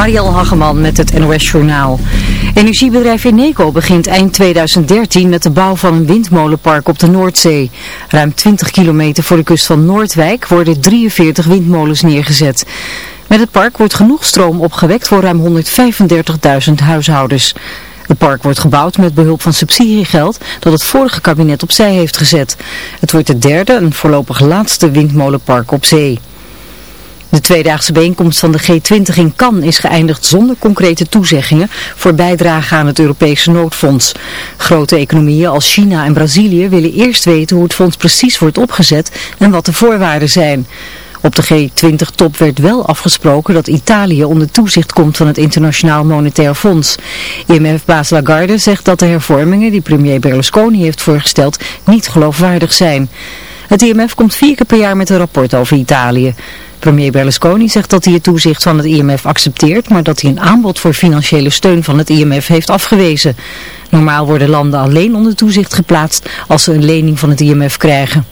Marielle Hageman met het NOS Journaal. Energiebedrijf Eneco begint eind 2013 met de bouw van een windmolenpark op de Noordzee. Ruim 20 kilometer voor de kust van Noordwijk worden 43 windmolens neergezet. Met het park wordt genoeg stroom opgewekt voor ruim 135.000 huishoudens. Het park wordt gebouwd met behulp van subsidiegeld dat het vorige kabinet opzij heeft gezet. Het wordt het derde en voorlopig laatste windmolenpark op zee. De tweedaagse bijeenkomst van de G20 in Cannes is geëindigd zonder concrete toezeggingen voor bijdrage aan het Europese noodfonds. Grote economieën als China en Brazilië willen eerst weten hoe het fonds precies wordt opgezet en wat de voorwaarden zijn. Op de G20-top werd wel afgesproken dat Italië onder toezicht komt van het Internationaal Monetair Fonds. IMF-baas Lagarde zegt dat de hervormingen die premier Berlusconi heeft voorgesteld niet geloofwaardig zijn. Het IMF komt vier keer per jaar met een rapport over Italië. Premier Berlusconi zegt dat hij het toezicht van het IMF accepteert, maar dat hij een aanbod voor financiële steun van het IMF heeft afgewezen. Normaal worden landen alleen onder toezicht geplaatst als ze een lening van het IMF krijgen.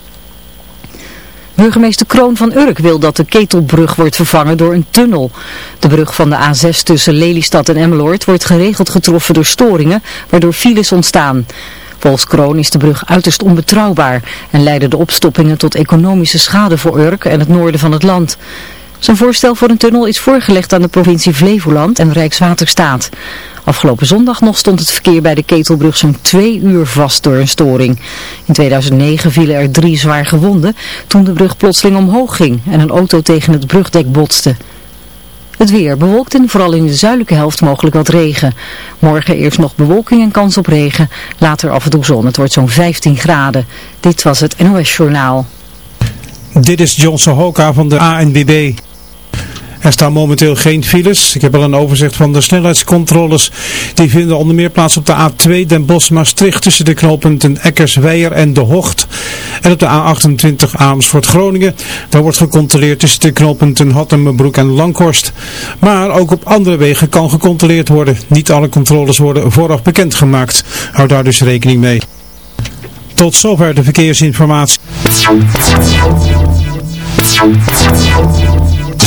Burgemeester Kroon van Urk wil dat de Ketelbrug wordt vervangen door een tunnel. De brug van de A6 tussen Lelystad en Emmeloord wordt geregeld getroffen door storingen, waardoor files ontstaan. Volgens Kroon is de brug uiterst onbetrouwbaar en leiden de opstoppingen tot economische schade voor Urk en het noorden van het land. Zijn voorstel voor een tunnel is voorgelegd aan de provincie Flevoland en Rijkswaterstaat. Afgelopen zondag nog stond het verkeer bij de Ketelbrug zo'n twee uur vast door een storing. In 2009 vielen er drie zwaar gewonden toen de brug plotseling omhoog ging en een auto tegen het brugdek botste. Het weer bewolkt en vooral in de zuidelijke helft mogelijk wat regen. Morgen eerst nog bewolking en kans op regen. Later af en toe zon. Het wordt zo'n 15 graden. Dit was het NOS Journaal. Dit is John Sohoka van de ANBB. Er staan momenteel geen files. Ik heb al een overzicht van de snelheidscontroles. Die vinden onder meer plaats op de A2 Den Bosch-Maastricht tussen de knooppunten Eckersweijer en De Hocht. En op de A28 Amersfoort-Groningen. Daar wordt gecontroleerd tussen de knooppunten Hattemenbroek en Langhorst. Maar ook op andere wegen kan gecontroleerd worden. Niet alle controles worden vooraf bekendgemaakt. Houd daar dus rekening mee. Tot zover de verkeersinformatie.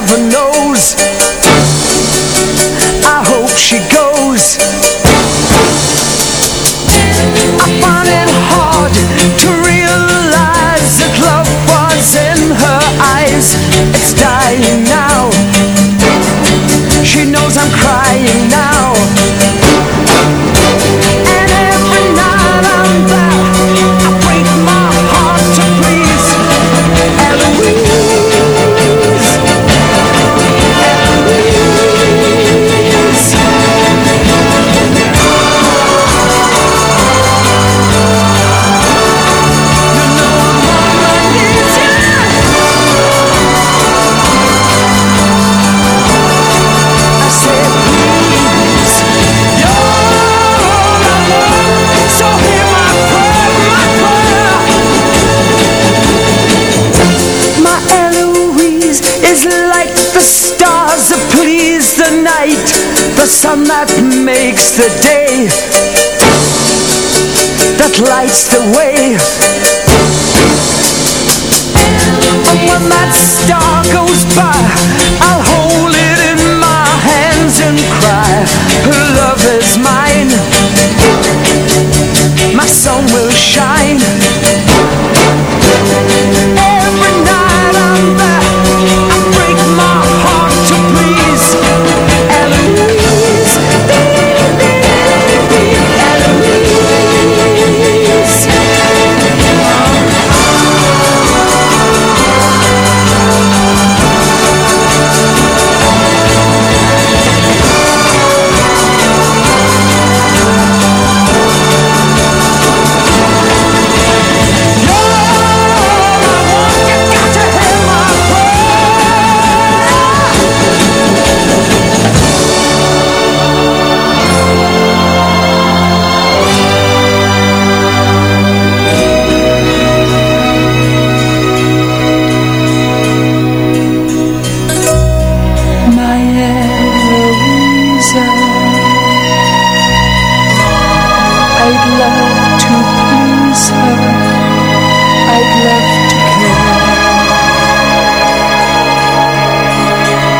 heaven knows. I hope she goes. I find it hard to realize that love was in her eyes. It's dying now. She knows I'm crying now.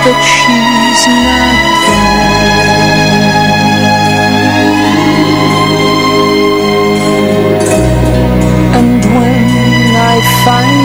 that she's not there. And when I find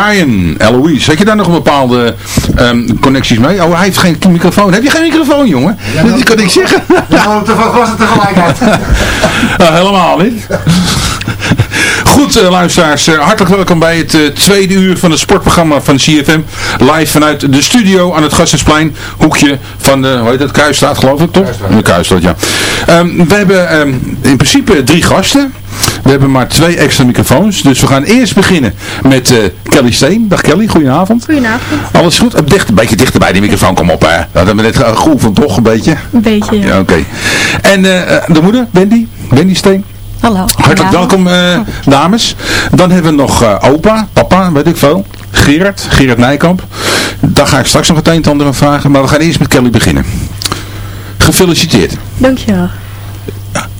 Ryan, Eloise. Heb je daar nog een bepaalde um, connecties mee? Oh, hij heeft geen microfoon. Heb je geen microfoon, jongen? Ja, dat kan ik zeggen. Ja, was het tegelijkertijd. nou, helemaal niet. Goed, uh, luisteraars. Uh, hartelijk welkom bij het uh, tweede uur van het sportprogramma van CFM. Live vanuit de studio aan het Gassensplein. Hoekje van de, hoe heet het, Kuistraat geloof ik, toch? Kuistraat. De Kuistraat, ja. Um, we hebben um, in principe drie gasten. We hebben maar twee extra microfoons. Dus we gaan eerst beginnen met uh, Kelly Steen. Dag Kelly, goedenavond. Goedenavond. Alles goed? Dicht, een beetje dichter bij die microfoon, kom op. Hè. Dat hebben we net geoefend, toch? Een beetje? Een beetje, ja. ja Oké. Okay. En uh, de moeder, Wendy? Wendy Steen? Hallo. Hartelijk welkom, uh, dames. Dan hebben we nog opa, papa, weet ik veel. Gerard, Gerard Nijkamp. Daar ga ik straks nog het een en ander aan vragen. Maar we gaan eerst met Kelly beginnen. Gefeliciteerd. Dankjewel.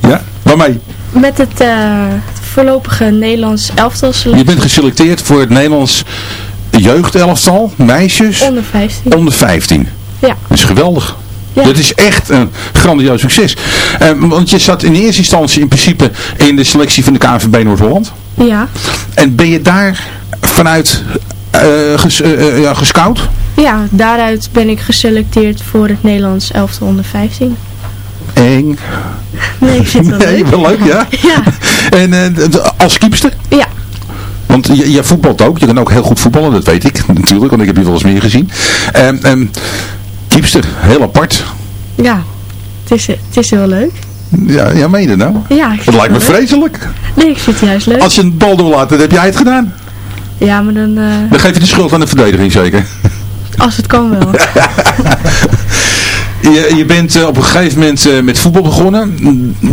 Ja, waarmee? Met het, het voorlopige Nederlands elftal Je bent geselecteerd voor het Nederlands jeugdelftal, meisjes. Onder 15. Onder 15. Ja. Dat is geweldig. Ja. Dat is echt een grandioos succes. Uh, want je zat in eerste instantie in principe in de selectie van de KNVB Noord-Holland. Ja. En ben je daar vanuit uh, ges, uh, ja, gescout? Ja, daaruit ben ik geselecteerd voor het Nederlands elftal onder 15. Eng. Nee, ik het wel nee, leuk. wel leuk, ja. ja. En uh, als kiepster? Ja. Want je, je voetbalt ook. Je kan ook heel goed voetballen, dat weet ik natuurlijk, want ik heb je wel eens meer gezien. Um, um, kiepster, heel apart. Ja, het is, het is heel leuk. Ja, ja meen je dat nou? Ja. Het lijkt me vreselijk. Nee, ik vind het juist leuk. Als je een bal doorlaat, dan heb jij het gedaan. Ja, maar dan... Uh... Dan geef je de schuld aan de verdediging zeker? Als het kan wel. Je, je bent uh, op een gegeven moment uh, met voetbal begonnen.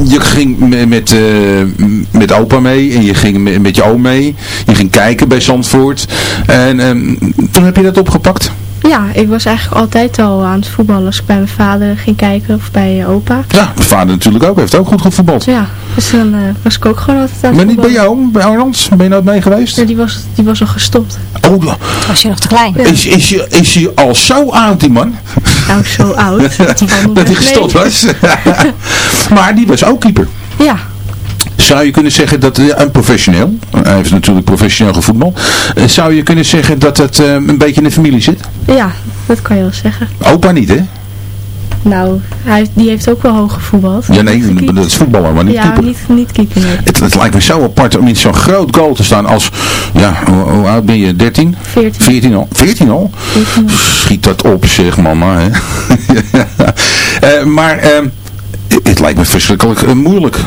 Je ging met, uh, met opa mee en je ging met, met je oom mee. Je ging kijken bij Zandvoort. En um, toen heb je dat opgepakt? Ja, ik was eigenlijk altijd al aan het voetballen als ik bij mijn vader ging kijken of bij opa. Ja, mijn vader natuurlijk ook. Heeft ook goed gevoetbald. Ja. Dus dan eh, was ik ook gewoon altijd aan het Maar niet bij jou, bij Arnold? Ben je nooit mee geweest? Ja, die was, die was al gestopt. Oh, ja. Was je nog te klein? is, is, je, is hij al zo oud, die man? Nou, zo oud. Dat hij gestopt was. maar die was ook keeper. Ja, Zou je kunnen zeggen dat eh, een professioneel, hij heeft natuurlijk professioneel gevoetbal, eh, zou je kunnen zeggen dat het eh, een beetje in de familie zit? ja, dat kan je wel zeggen. Opa niet, hè? Nou, hij, die heeft ook wel hoog gevoetbald. Ja, nee, dat is voetballer, maar niet Ja, keeper. niet, niet keeper, nee. Het, het lijkt me zo apart om in zo'n groot goal te staan als, ja, hoe, hoe oud ben je? 13? 14. 14 al? 14 al? 14. Schiet dat op, zeg mama. Hè? Maar eh, het lijkt me verschrikkelijk moeilijk.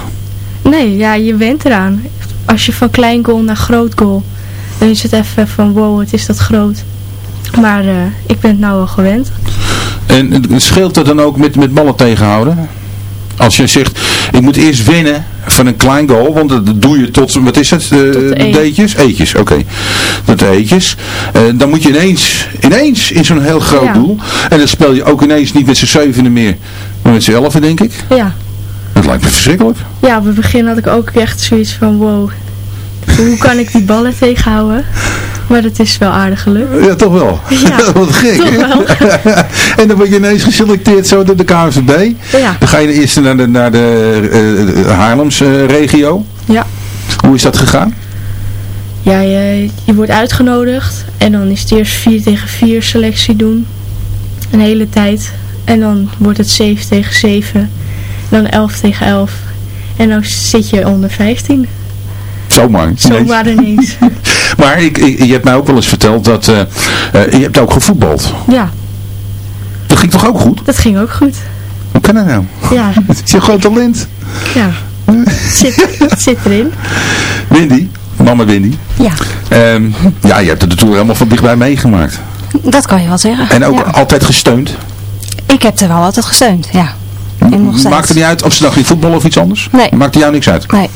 Nee, ja, je went eraan. Als je van klein goal naar groot goal, dan is het even van wow, het is dat groot. Maar eh, ik ben het nou al gewend. En scheelt dat dan ook met, met ballen tegenhouden? Als je zegt, ik moet eerst winnen van een klein goal, want dat doe je tot, wat is het? Eh, de één. D'tjes? Eetjes, oké. Tot de eetjes. Eh, dan moet je ineens, ineens in zo'n heel groot Ja. doel. En dan speel je ook ineens niet met z'n zevende meer, maar met z'n elfen denk ik. Ja. Dat lijkt me verschrikkelijk. ja, op het begin had ik ook echt zoiets van wow, hoe kan ik die ballen tegenhouden? Maar dat is wel aardig gelukt. Ja, toch wel. Ja, Wat gek, wel. en dan word je ineens geselecteerd zo door de KNVB. Ja, Dan ga je eerst naar de, naar de uh, Haarlems regio. ja. Hoe is dat gegaan? Ja, je, je wordt uitgenodigd en dan is het eerst 4 tegen 4 selectie doen. Een hele tijd. En dan wordt het 7 tegen 7. Dan 11 tegen 11. En dan zit je onder 15. Zomaar. ineens. Zomaar ineens. Maar ik, ik- je hebt mij ook wel eens verteld dat eh, eh, je hebt ook gevoetbald. Ja, Dat ging toch ook goed? dat ging ook goed. Hoe kan dat nou? Ja, Het is een groot talent. ja. Het zit, het zit erin. Windy. Mama Windy. Ja, Ehm, ja, je hebt het de Tour helemaal van dichtbij meegemaakt. dat kan je wel zeggen. En ook Ja. altijd gesteund. Ik heb er wel altijd gesteund, ja. En nog steeds. Maakt het niet uit of ze in voetbal of iets anders? Nee. Maakt jou niks uit? Nee.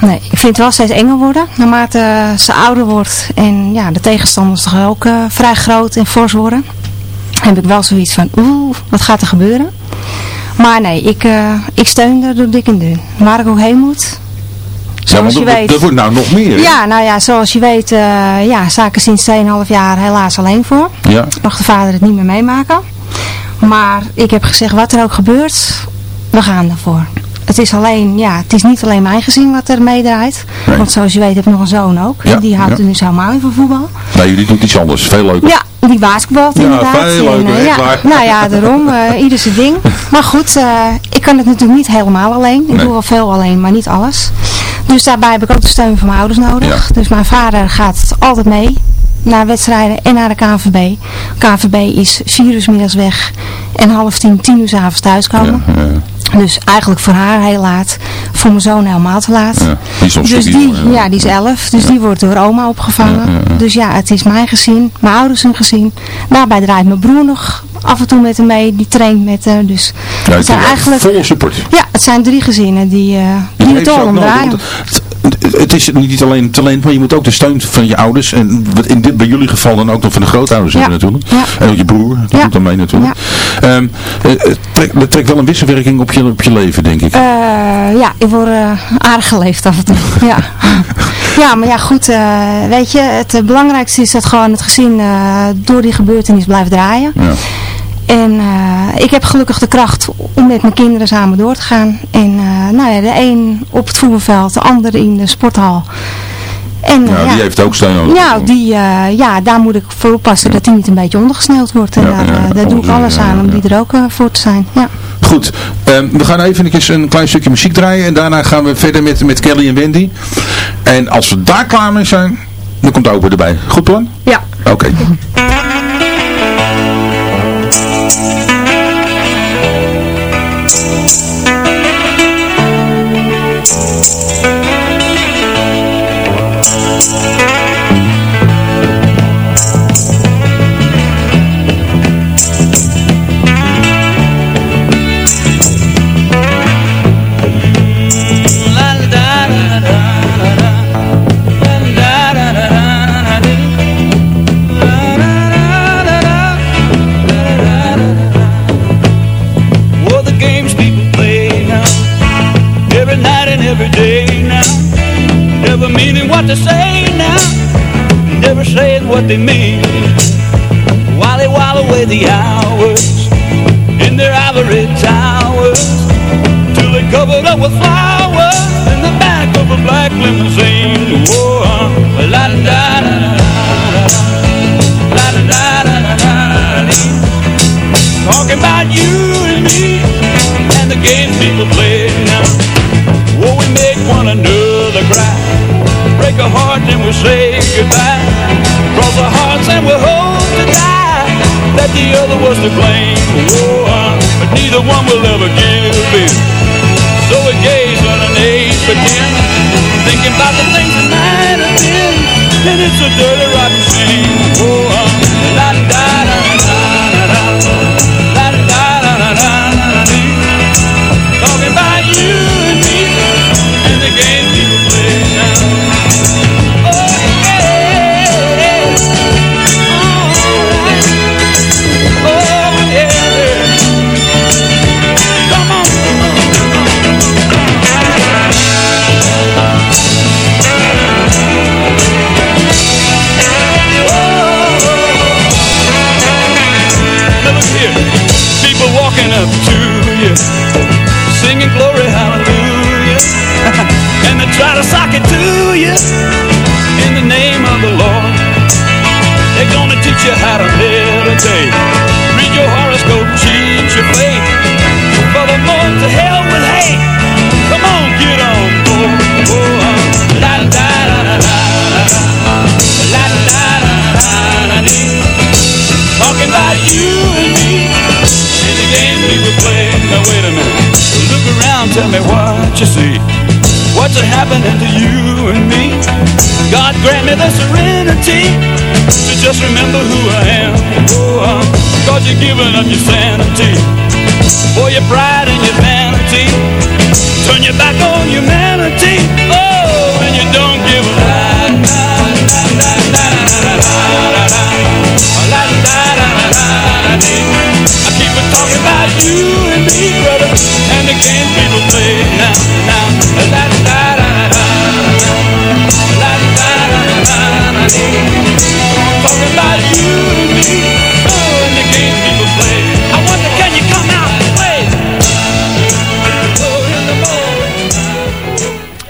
Nee, ik vind het wel steeds enger worden naarmate ze ouder wordt. En ja, de tegenstanders toch ook eh, vrij groot en fors worden. Heb ik wel zoiets van, oeh, wat gaat er gebeuren? Maar nee, ik, eh, ik steun er door dik en dun. Waar ik ook heen moet. Zoals ja, je weet. dat wordt nou nog meer. hè? Ja, nou ja, zoals je weet, eh ja, sta ik er sinds 2,5 jaar helaas alleen voor. ja. Mag de vader het niet meer meemaken. Maar ik heb gezegd, wat er ook gebeurt, we gaan ervoor. Het is alleen, ja, het is niet alleen mijn gezin wat er meedraait. Nee. Want zoals je weet heb ik nog een zoon ook. Ja, en die houdt ja. er nu helemaal in van voetbal. Nee, jullie doen iets anders. Veel leuker. Ja, die basketbalt Ja, inderdaad. veel leuker, eh, ja. Nou ja, daarom. eh, ieder zijn ding. Maar goed, eh, ik kan het natuurlijk niet helemaal alleen. Ik Nee. doe wel veel alleen, maar niet alles. Dus daarbij heb ik ook de steun van mijn ouders nodig. Dus mijn vader gaat altijd mee naar wedstrijden en naar de KNVB. KNVB is vier uur middags weg en half tien, tien uur 's avonds thuiskomen. Ja, ja, Dus eigenlijk voor haar heel laat. Voor mijn zoon helemaal te laat. ja. Die is Dus die, ja, die is elf. Dus die wordt door oma opgevangen. Dus ja, het is mijn gezin, mijn ouders hun gezin. Daarbij draait mijn broer nog af en toe met hem mee. Die traint met haar. Dus het zijn eigenlijk... Volle support. Ja, het zijn drie gezinnen die, eh die het al nodig, omdraaien. want Het, is niet alleen talent, maar je moet ook de steun van je ouders. En in dit, bij jullie geval dan ook nog van de grootouders Ja. hebben natuurlijk. Ja. En ook je broer, die Ja. doet dan mee natuurlijk. Ehm, eh, het trekt, het trekt wel een wisselwerking op je, op je leven, denk ik. Eh, ja, ik word eh, aardig geleefd af en toe. ja. ja, maar ja goed, eh, weet je, het eh, belangrijkste is dat gewoon het gezin eh, door die gebeurtenis blijft draaien. ja. En eh, ik heb gelukkig de kracht om met mijn kinderen samen door te gaan. En eh, nou ja, de een op het voetbalveld, de ander in de sporthal. En, eh, ja, die heeft ook steun nodig. ja, die, eh, ja, daar moet ik voor oppassen dat die niet een beetje ondergesneeuwd wordt. En Ja, daar, ja, eh, daar doe ik alles, aan om ja. die er ook eh, voor te zijn. Ja. Goed, ehm, we gaan even een klein stukje muziek draaien. En daarna gaan we verder met, met Kelly en Wendy. En als we daar klaar mee zijn, dan komt Open erbij. Goed plan? Ja. Oké. Other to blame. Oh, uh, but neither one will ever give in. So we gaze on an age pretend. Thinking about the things that might have been. And it's a dirty rotten up to you, singing glory hallelujah, and they try to sock it to you in the name of the Lord. They're gonna teach you how to meditate, read your horoscope, cheat your faith. Furthermore, to hell with hate. Come on, get on board. La da da da da. La da da da da da. Talking about you tell me what you see. What's happening to you and me? God grant me the serenity To just remember who I am. Oh, um, Cause you're giving up your sanity For your pride and your vanity. Turn your back on humanity. Oh, and you don't give a I keep on talking about you and me, brother And it can't be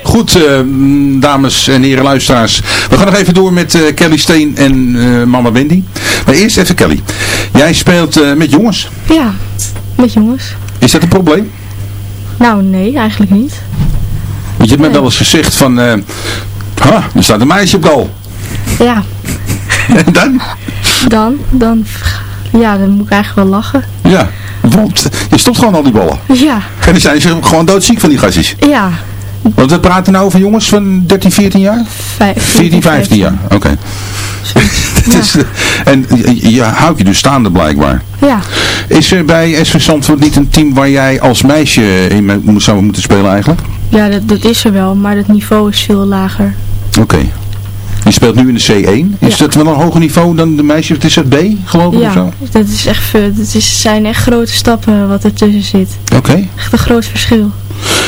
Goed, eh, dames en heren luisteraars. We gaan nog even door met eh, Kelly Steen en eh, mama Wendy. Maar eerst even Kelly. Jij speelt met jongens. Ja, met jongens. Is dat een probleem? Nou, nee, eigenlijk niet. Want je hebt me Nee. wel eens gezegd van... ha, er staat een meisje op goal. Ja, En dan? dan, dan, ja, dan moet ik eigenlijk wel lachen. Ja, want je stopt gewoon al die ballen. Ja, En dan zijn ze gewoon doodziek van die gastjes. ja. Want we praten nou over jongens van 13, 14 jaar? Vijf, 14, 15 jaar, oké. Is, en je, je houdt je dus staande blijkbaar. Ja, Is er bij SV Zandvoort niet een team waar jij als meisje in zou moeten spelen eigenlijk? ja dat, dat is er wel, maar het niveau is veel lager. Oké. Je speelt nu in de C1. Is Ja. dat wel een hoger niveau dan de meisjes? Het is het B, geloof ik, of Ja, zo? dat is echt veel, dat is, zijn echt grote stappen wat er tussen zit. Oké. Echt een groot verschil.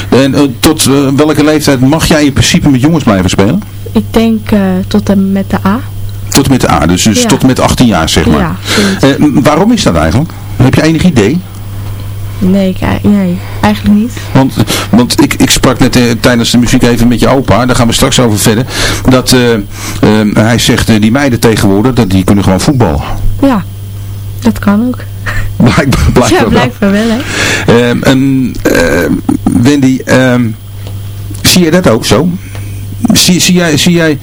En eh, tot eh, welke leeftijd mag jij in principe met jongens blijven spelen? Ik denk eh, tot en met de A. Tot en met de A, dus, dus Ja. tot en met 18 jaar, zeg maar. Ja. Eh, waarom is dat eigenlijk? Heb je enig idee? Nee, nee, eigenlijk niet. Want, want ik, ik sprak net eh, tijdens de muziek even met je opa, daar gaan we straks over verder. Dat eh, eh, hij zegt, eh, die meiden tegenwoordig, dat die kunnen gewoon voetballen. Ja, dat kan ook. Blijkbaar, blijkbaar ja, wel. blijkbaar wel, hè. Ehm, ehm, Wendy, ehm, zie jij dat ook zo? Zie, zie, jij, zie jij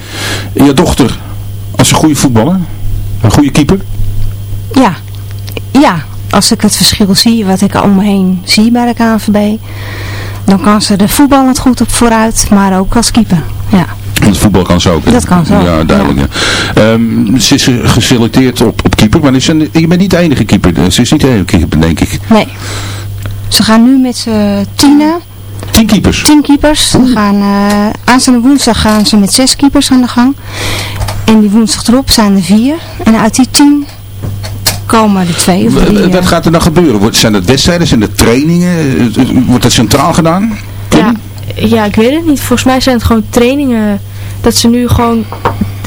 je dochter als een goede voetballer? Een goede keeper? Ja, ja, als ik het verschil zie, wat ik om me heen zie bij de KNVB, dan kan ze er voetballend goed op vooruit, maar ook als keeper. Ja, Want voetbal kan ze ook. hè? Dat kan ze ook, Ja, duidelijk. Ja. Ehm, ze is geselecteerd op, op keeper, maar is ze, je bent niet de enige keeper. Ze is niet de enige keeper, denk ik. nee. Ze gaan nu met z'n tienen, Tien keepers. tien keepers. Ze gaan, eh aanstaande woensdag gaan ze met zes keepers aan de gang. En die woensdag erop zijn er vier. En uit die tien komen er twee of drie. Eh, Wat gaat er dan gebeuren? Zijn dat wedstrijden? Zijn dat trainingen? Eh, Wordt dat centraal gedaan? Ja, ja, ik weet het niet. Volgens mij zijn het gewoon trainingen dat ze nu gewoon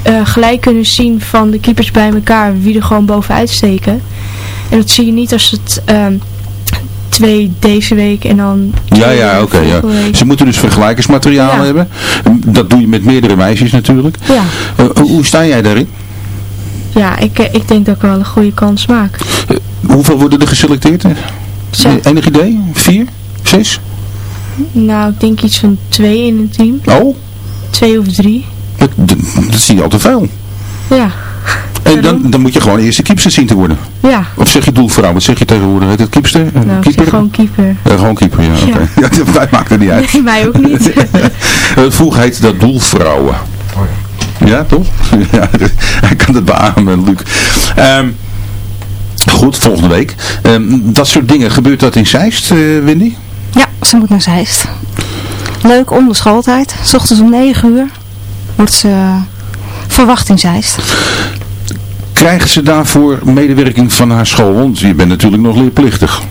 eh, gelijk kunnen zien van de keepers bij elkaar wie er gewoon bovenuit steken. En dat zie je niet als het ehm, twee deze week en dan Ja, ja, de oké. ja. Ze moeten dus vergelijkersmateriaal Ja. hebben. Dat doe je met meerdere meisjes natuurlijk. Ja, Eh, hoe sta jij daarin? Ja ik, eh, ik denk dat ik wel een goede kans maak. Eh, hoeveel worden er geselecteerd? Zo. Enig idee? Vier? Zes? Nou, ik denk iets van twee in een team. Oh, Twee of drie. dat, dat, dat zie je al te veel. Ja, En dan, dan moet je gewoon eerst de keepster zien te worden. ja. Of zeg je doelvrouw? Wat zeg je tegenwoordig? Heet het keepster? Eh, Nou, ik keeper? zeg gewoon keeper. Ja, gewoon keeper, ja. Ja. oké. Ja, dat maakt er niet uit. Nee, mij ook niet. Eh, Vroeger heette dat doelvrouwen. Ja, toch? Ja, hij kan het beamen, Luc. Ehm, goed, volgende week. Ehm, dat soort dingen, gebeurt dat in Zeist, eh, Wendy? Ja, ze moet naar Zeist. Leuk, om de schooltijd. S ochtends om 9 uur wordt ze eh, verwacht in Zeist. Krijgen ze daarvoor medewerking van haar school? Want je bent natuurlijk nog leerplichtig.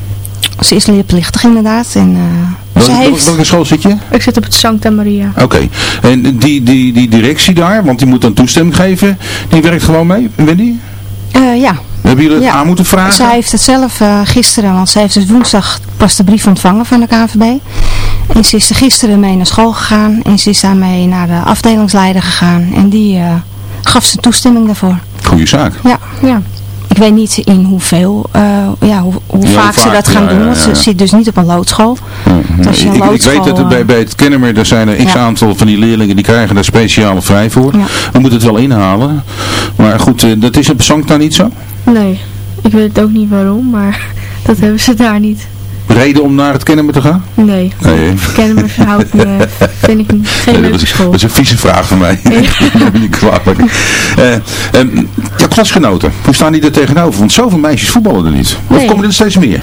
Ze is leerplichtig inderdaad. En, eh, ze welke, heeft... welke school zit je? ik zit op het Santa Maria. Oké. En die, die, die directie daar, want die moet dan toestemming geven, die werkt gewoon mee, Wendy? eh, ja, Hebben jullie het Ja. aan moeten vragen? Zij heeft het zelf eh, gisteren, want zij heeft dus woensdag pas de brief ontvangen van de KNVB. En ze is er gisteren mee naar school gegaan en ze is daarmee naar de afdelingsleider gegaan. En die eh, gaf ze toestemming daarvoor. Goeie zaak. Ja, Ja. Ik weet niet in hoeveel, eh, ja, hoe, hoe Ja, vaak, ze dat gaan ja, doen, want ja. ze zit dus niet op een loodschool. Ja, Als je een ik, weet dat er bij, eh, bij het Kennemer, daar zijn er x Ja. aantal van die leerlingen die krijgen daar speciaal vrij voor. Ja. We moeten het wel inhalen. Maar goed, eh, dat is op Sancta niet zo. Nee, ik weet ook niet waarom, maar dat hebben ze daar niet. Reden om naar het Kennemer te gaan? Nee, Nee. kennen me verhoudt me, vind ik niet- geen Nee, dat, is, school. dat is een vieze vraag van mij. niet kwalijk. Eh, jouw klasgenoten, hoe staan die er tegenover? Want zoveel meisjes voetballen er niet. Of Nee. komen er steeds meer?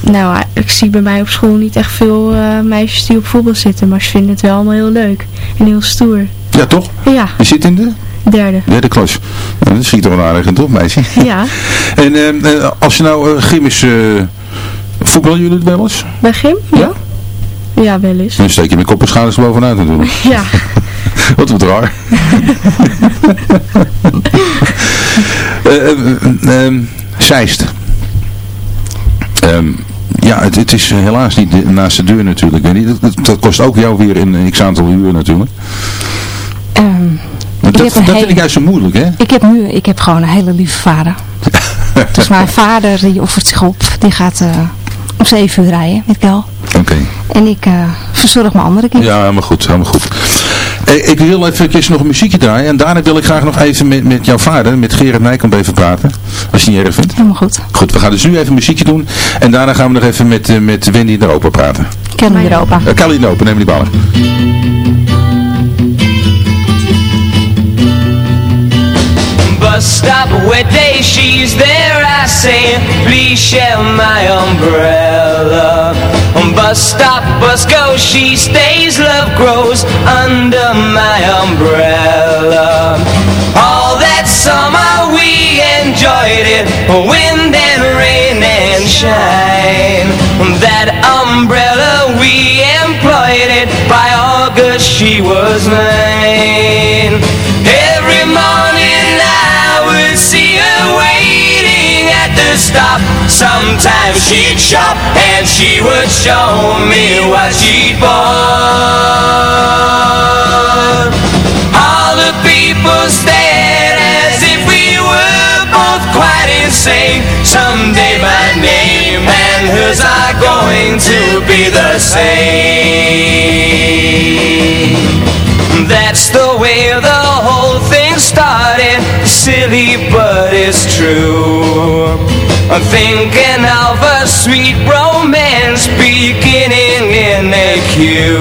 Nou, ik zie bij mij op school niet echt veel eh, meisjes die op voetbal zitten, maar ze vinden het wel allemaal heel leuk en heel stoer. Ja, toch? Ja, Je zit in de derde. derde klas. Nou, dat je toch wel aardig, toch meisje? Ja, En ehm, eh, als je nou uh, gym is... eh, voetballen jullie het wel eens? bij Gym? Ja. Ja, wel eens. Dan steek je kop en schouders bovenuit natuurlijk. Ja, Wat wat raar. Eh, eh, eh, Zeist. Ehm, ja, het, het is helaas niet de- naast de deur natuurlijk. Dat, dat, dat kost ook jou weer een x aantal uur natuurlijk. Ehm, Dat, dat een vind hele- ik juist zo moeilijk, hè? ik heb nu, ik heb gewoon een hele lieve vader. dus mijn vader die offert zich op, die gaat om 7 uur rijden met Kel. Oké. En ik eh, verzorg mijn andere kinderen. Ja, helemaal goed, helemaal goed. Ik wil even nog een muziekje draaien. En daarna wil ik graag nog even met, met jouw vader, met Gerard Nijkamp even praten. Als je het niet erg vindt. Helemaal goed. Goed, we gaan dus nu even muziekje doen. En daarna gaan we nog even met, eh, met Wendy in Europa praten. Kel in Europa. Uh, Kelly in Open, neem die ballen. Bus stop where day she's there I say please share my umbrella. Um, bus stop bus go she stays love grows under my umbrella. All that summer we enjoyed it wind and rain and shine. Um, that umbrella we employed it by August she was mine stop. Sometimes she'd shop and she would show me what she'd bought. All the people stared as if we were both quite insane. Someday my name and hers are going to be the same. That's the way the whole thing started Silly but it's true I'm thinking of a sweet romance Beginning in a queue.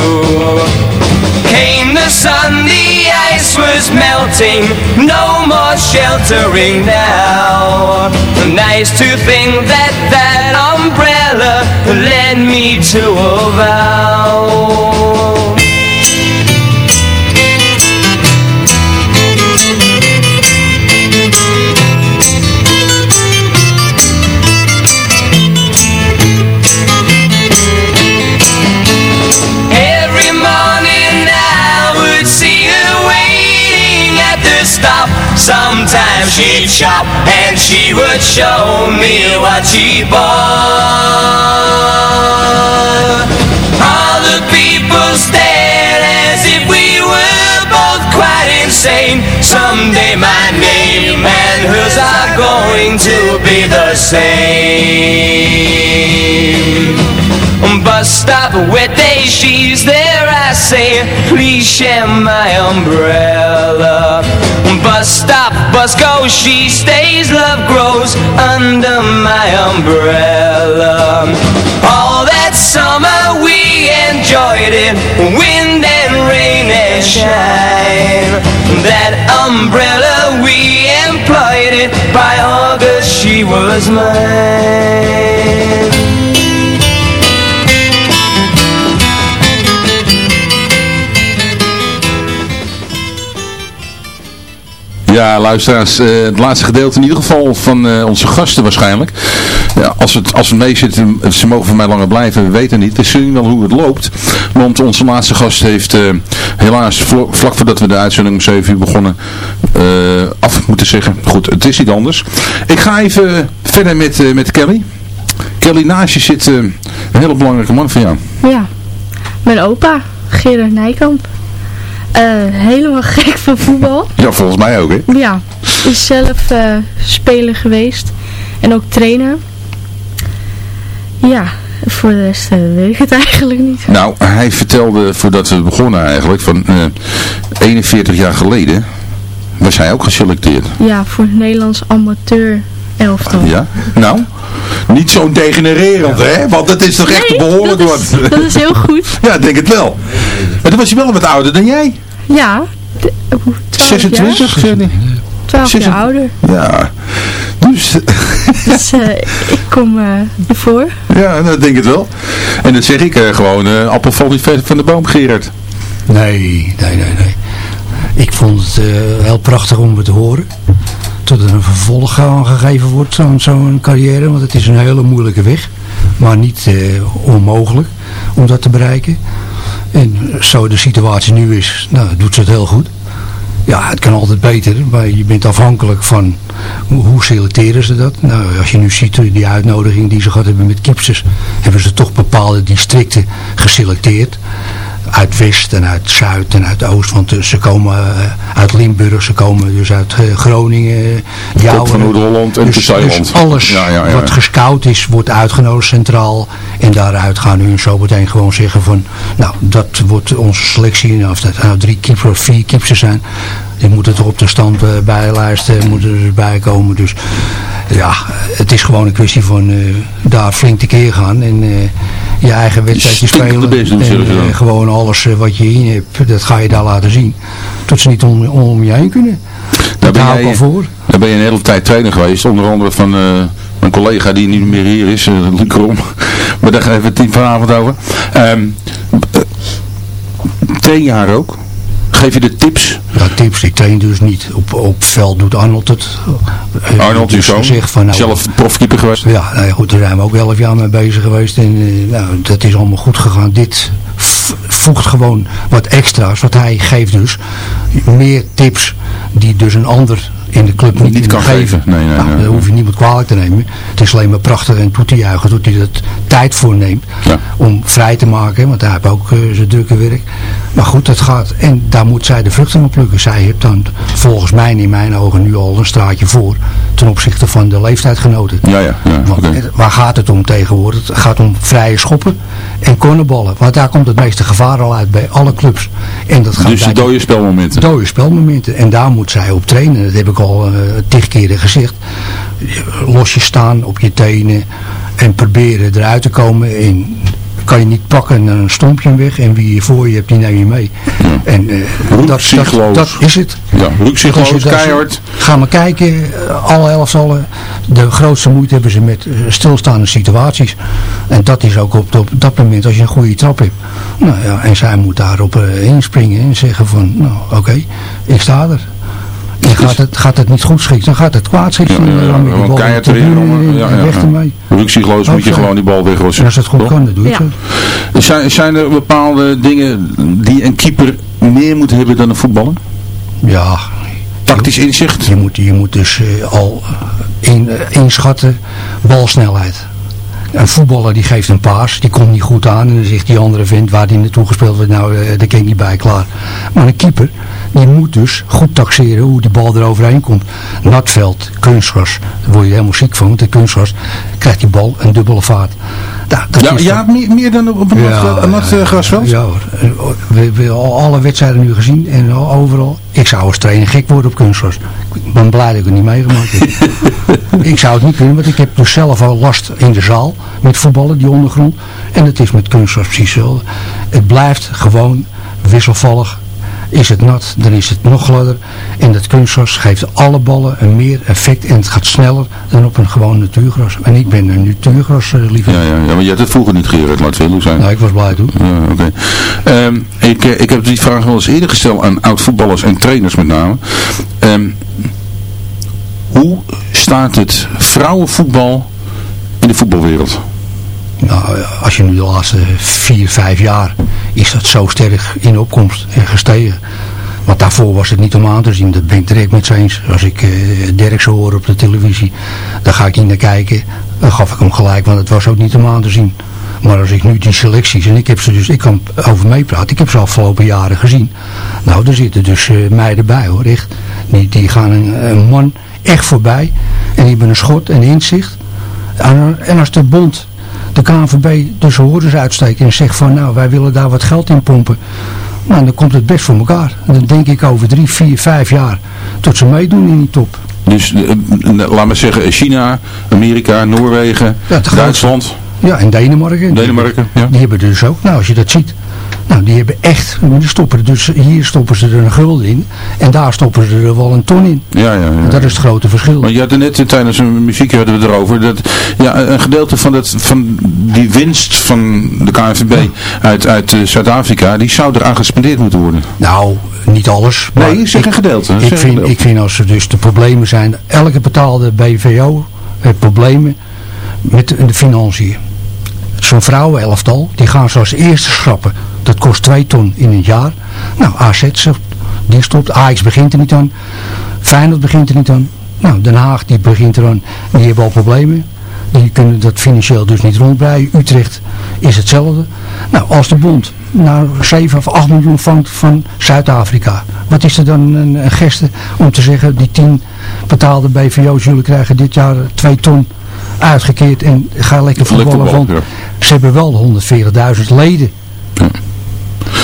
Came the sun, the ice was melting. No more sheltering now. Nice to think that that umbrella Led me to a vow she'd shop and she would show me what she bought. All the people stared as if we were both quite insane. Someday my name and hers are going to be the same. Bus stop with day, she's there, I say, please share my umbrella. Bus stop, bus goes, she stays, love grows under my umbrella. All that summer we enjoyed it, wind and rain and shine. That umbrella we employed it, by August she was mine. Ja, luisteraars, eh, het laatste gedeelte in ieder geval van eh, onze gasten waarschijnlijk. Ja, als, het, als we mee zitten, ze mogen van mij langer blijven, we weten niet. We zien wel hoe het loopt. Want onze laatste gast heeft eh, helaas vlak voordat we de uitzending om 7 uur begonnen af moeten zeggen. Goed, het is niet anders. Ik ga even verder met, met Kelly. Kelly, naast je zit een hele belangrijke man van jou. Ja, mijn opa, Gerard Nijkamp. Eh, helemaal gek van voetbal. Ja, volgens mij ook, hè? Ja, is zelf eh, speler geweest en ook trainer. Ja, voor de rest eh, weet ik het eigenlijk niet. Nou, hij vertelde voordat we begonnen eigenlijk, van eh, 41 jaar geleden was hij ook geselecteerd. Ja, voor het Nederlands amateur elftal. Ja? Nou, niet zo'n degenererend, hè? Want dat is toch echt Nee, behoorlijk dat wat. is, dat is heel goed. ja, ik denk het wel. Maar toen was hij wel wat ouder dan jij. Ja, de- hoe, 12 26? jaar, zei hij. 12 Zes- jaar ouder. Ja. Dus, Dus eh, ik kom eh ervoor. ja, dat denk ik wel. En dat zeg ik eh, gewoon, eh appel valt niet ver van de boom, Gerard. Nee, nee, nee, nee. Ik vond het heel prachtig om het te horen. Tot er een vervolg aan gegeven wordt aan zo'n carrière. Want het is een hele moeilijke weg. Maar niet eh, onmogelijk om dat te bereiken. En zo de situatie nu is, nou, doet ze het heel goed. Ja, het kan altijd beter, maar je bent afhankelijk van hoe, selecteren ze dat. Nou, als je nu ziet die uitnodiging die ze gehad hebben met Kipsers, hebben ze toch bepaalde districten geselecteerd. Uit West en uit Zuid en uit Oost, want eh, ze komen eh, uit Limburg, ze komen dus uit eh, Groningen, Jouwen. van Noord-Holland en dus, Zeeland. dus alles Ja, ja, ja. wat gescout is, wordt uitgenodigd centraal. En daaruit gaan hun zo meteen gewoon zeggen van, nou, dat wordt onze selectie. En Of dat nou drie keepers of vier keepers zijn. Die moeten toch op de stand eh, bijlijsten, moeten er dus bij komen. Dus ja, het is gewoon een kwestie van eh, daar flink tekeer gaan. En eh, je eigen wedstrijdje stinkende spelen. en gewoon alles wat je in hebt, dat ga je daar laten zien. Tot ze niet om, om je heen kunnen. Daar hou ik al voor. Daar ben je een hele tijd trainer geweest. Onder andere van mijn collega die niet meer hier is, uh, Luc Krom. Maar daar gaan we het vanavond over. Ehm eh, train jaar ook. Geef je de tips? Ja, tips. Ik train dus niet. Op, op veld doet Arnold het. Eh, Arnold, uw dus van, nou, zelf profkeeper geweest. Ja, nou ja, goed, daar zijn we ook elf jaar mee bezig geweest. En eh, nou, dat is allemaal goed gegaan. Dit voegt gewoon wat extra's. Wat hij geeft dus. Meer tips die dus een ander in de club niet, Niet kan geven. Nee, nee, nou, nee. daar hoef je niemand kwalijk te nemen. Het is alleen maar prachtig en toe te juichen dat hij er tijd voor neemt. Ja. Om vrij te maken, want hij heeft ook eh, zijn drukke werk. Maar goed, dat gaat. En daar moet zij de vruchten van plukken. Zij heeft dan volgens mij in mijn ogen nu al een straatje voor. Ten opzichte van de leeftijdgenoten. Ja, ja. ja Want waar gaat het om tegenwoordig? Het gaat om vrije schoppen en cornerballen. Want daar komt het meeste gevaar al uit bij alle clubs. En dat gaat Dus de dode spelmomenten. dode spelmomenten. En daar moet zij op trainen. Dat heb ik al uh, tig keren gezegd. Los je staan op je tenen en proberen eruit te komen. En kan je niet pakken en een stompje weg. En wie je voor je hebt, die neem je mee. En eh, dat, dat, is het. Ja, je daar- keihard. Ga maar kijken, eh, alle elftallen, de grootste moeite hebben ze met eh, stilstaande situaties. En dat is ook op, op dat moment als je een goede trap hebt. Nou ja, en zij moet daarop eh, inspringen en zeggen van, nou oké, ik sta er. En gaat het, gaat het niet goed schikken, dan gaat het kwaad schikken. Ja, ja, ja, dan gewoon bal keihard erin, jongen. Ja, en ja, weg ja. ermee. Ruksigloos moet je zo. gewoon die bal wegrossen. En als het goed Toch? kan, dan doe je Ja. het zo. Zijn, zijn er bepaalde dingen die een keeper meer moet hebben dan een voetballer? Ja, Tactisch inzicht. Je moet, je moet dus eh, al in, eh, inschatten balsnelheid. Een voetballer die geeft een paas, die komt niet goed aan en dan zegt die andere vent waar die naartoe gespeeld wordt, nou eh, daar ken ik niet bij, klaar. Maar een keeper, die moet dus goed taxeren hoe die bal eroverheen komt. Natveld, kunstgras, daar word je helemaal ziek van, want in kunstgras krijgt die bal een dubbele vaart. Nou, dat Ja, is ja meer, meer dan op een nat, nat eh, grasveld? Ja hoor. We hebben al alle wedstrijden nu gezien en al- overal. Ik zou als trainer gek worden op kunstgras. Ik ben blij dat ik het niet meegemaakt heb. ik zou het niet kunnen, want ik heb dus zelf al last in de zaal met voetballen, die ondergrond. En het is met kunstgras precies hetzelfde. Het blijft gewoon wisselvallig. Is het nat, dan is het nog gladder. En dat kunstgras geeft alle ballen een meer effect en het gaat sneller dan op een gewoon natuurgras. En ik ben een natuurgras eh, liever. Ja, ja, ja, maar je had het vroeger niet Gerard, laat het zijn. Nou, ik was blij toen. Ja, oké. Ehm, ik, eh, ik heb die vraag wel eens eerder gesteld aan oud-voetballers en trainers met name. Ehm, hoe staat het vrouwenvoetbal in de voetbalwereld? Nou, als je nu de laatste vier, vijf jaar is dat zo sterk in opkomst en gestegen. Want daarvoor was het niet om aan te zien, dat ben ik direct met z'n eens. Als ik eh Dirk horen op de televisie, dan ga ik niet naar kijken. Dan gaf ik hem gelijk, want het was ook niet om aan te zien. Maar als ik nu die selecties, en ik heb ze dus, ik kan over meepraten, ik heb ze afgelopen jaren gezien. Nou, er zitten dus eh, meiden bij hoor, echt. Die, die gaan een, een man echt voorbij. En die hebben een schot en inzicht. En, en als de bond, de KNVB, dus hoorders uitsteekt en zegt van nou, wij willen daar wat geld in pompen. Nou, dan komt het best voor elkaar. En dan denk ik over drie, vier, vijf jaar tot ze meedoen in die top. Dus, eh, eh, laat maar zeggen, China, Amerika, Noorwegen, Ja. Duitsland, Ja, en Denemarken. Denemarken. Ja. Die hebben dus ook, nou als je dat ziet, nou die hebben echt, die stoppen dus, hier stoppen ze er een gulden in en daar stoppen ze er wel een ton in. Ja, ja, ja. Dat is het grote verschil. Maar je had er net eh, tijdens een muziek hadden we erover. Dat, ja, een gedeelte van, dat, van die winst van de KNVB uit, uit eh, Zuid-Afrika, die zou eraan gespendeerd moeten worden. Nou, niet alles. Nee, maar zeg een gedeelte. Ik zeg vind, gedeelte. ik vind als er dus de problemen zijn, elke betaalde BVO heeft problemen met de, de financiën. Zo'n vrouwenelftal, die gaan ze als eerste schrappen. Dat kost 2 ton in een jaar. Nou, AZ, die stopt. Ajax begint er niet aan. Feyenoord begint er niet aan. Nou, Den Haag, die begint eraan. Die hebben al problemen. Die kunnen dat financieel dus niet rondbreien. Utrecht is hetzelfde. Nou, als de bond nou 7 of 8 miljoen vangt van Zuid-Afrika. Wat is er dan een, een geste om te zeggen, die 10 betaalde BVO's, jullie krijgen dit jaar 2 ton uitgekeerd en ga lekker voetballen. Want ja. ze hebben wel 140.000 leden.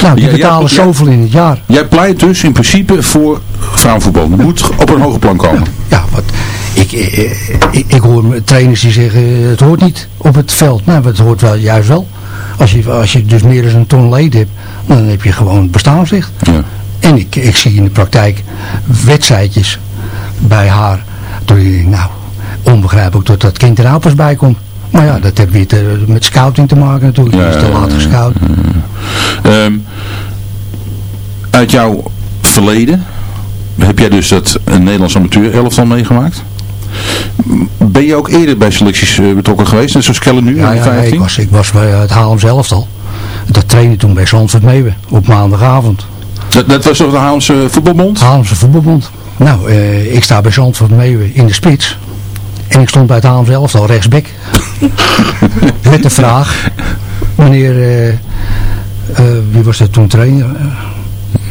Nou, die betalen zoveel in het jaar. Jij pleit dus in principe voor vrouwenvoetbal. Dat moet op een hoger plan komen. Ja, wat, ik, eh, ik, ik hoor trainers die zeggen eh, het hoort niet op het veld. Nou, het hoort wel juist wel. Als je, als je dus meer dan een ton leden hebt, dan heb je gewoon bestaansrecht. Ja. En ik, ik zie in de praktijk wedstrijdjes bij haar. Toen je nou, onbegrijpelijk dat dat kind er nou pas bij komt. Maar ja, dat heeft weer te- met scouting te maken natuurlijk. Ja, Die is te laat gescout. Ehm, uit jouw verleden heb jij dus dat Nederlands amateur elftal meegemaakt. Ben je ook eerder bij selecties eh, betrokken geweest, net zoals Kellen nu Ja, ja, 15? ik, was, ik was bij het Haarlem zelf al. Dat trainde toen bij Zandvoort Meeuwen op maandagavond. Dat, dat was toch de Haamse voetbalbond? Haarlemse voetbalbond. Nou, eh, ik sta bij Zandvoort Meeuwen in de spits. En ik stond bij het Haarlem zelf al rechtsback. Met de vraag, meneer, eh, eh, wie was dat toen trainer?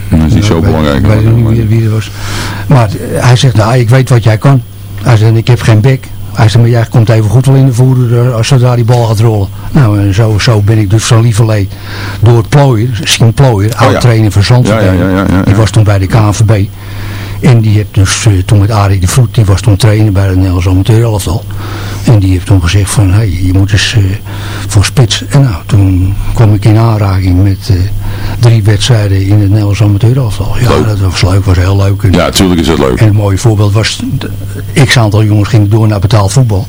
Dat is niet zo Ik weet- belangrijk. Ik weet niet wie, wie dat was. Maar eh, hij zegt, nou, ik weet wat jij kan. Hij zegt, ik heb geen bek. Hij zegt, maar jij komt even goed wel in de voerder als zodra die bal gaat rollen. Nou, en zo, zo ben ik dus van lieverlee door het plooien, Sien Plooier, oud Oh ja. trainer van Zandvoort. Ja, ja, Die was toen bij de KNVB. En die heeft dus eh, toen met Arie de Vroet, die was toen trainer bij het Nederlands amateur elftal. En die heeft toen gezegd van, hé, hey, je moet eens eh, voor spits. En nou, toen kwam ik in aanraking met eh, drie wedstrijden in het Nederlands amateur elftal. Ja, Leuk. dat was leuk, was heel leuk. En, Ja, natuurlijk is dat leuk. en een mooi voorbeeld was, de- x aantal jongens gingen door naar betaald voetbal.